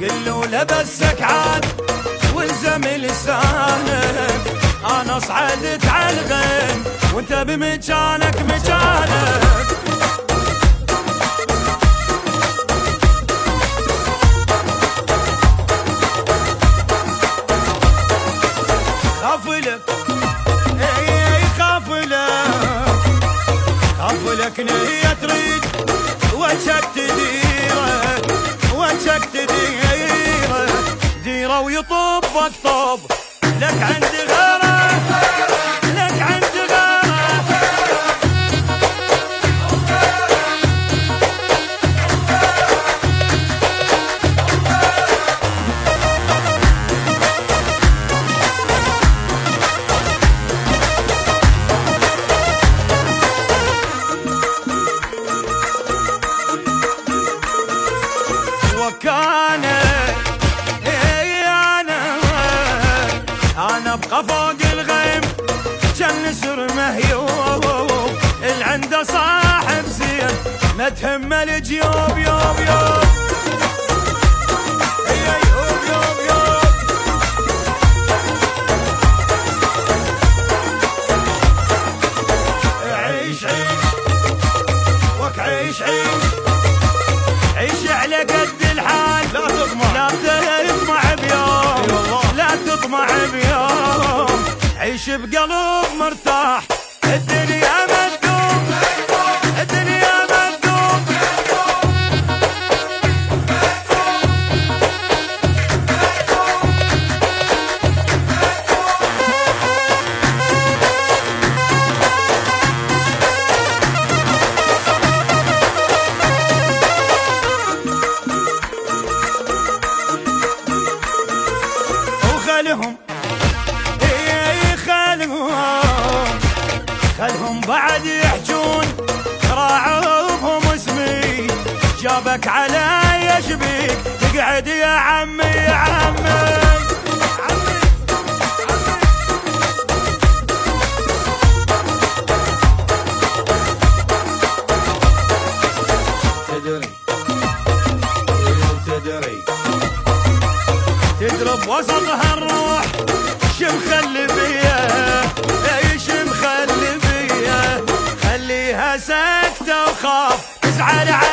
قلوا لبسك عاد والزم لسانك أنا صعدت على الغيم وانت بمكانك مكانك خافلك إي تريد وجهك ويطبك طب لك عندي غيره لك عندي غيره وكان ابقى فوق الغيم. كان نسر مهيوب اللي عنده صاحب زين. ما تهمه الجيوب يوب يوب يوب. عيش عيش. وك عيش عيش. عيش بقلب مرتاح. الدنيا ما تدوم الدنيا ما تدوم وخلهم خلهم بعد يحجون راعوهم اسمي. جابك على يشبيك تقعد يا عمي يا عمي. تدري. تدري. تدرب وسطها الروح شمخلي بيا ساكتة وخاف. تزعل على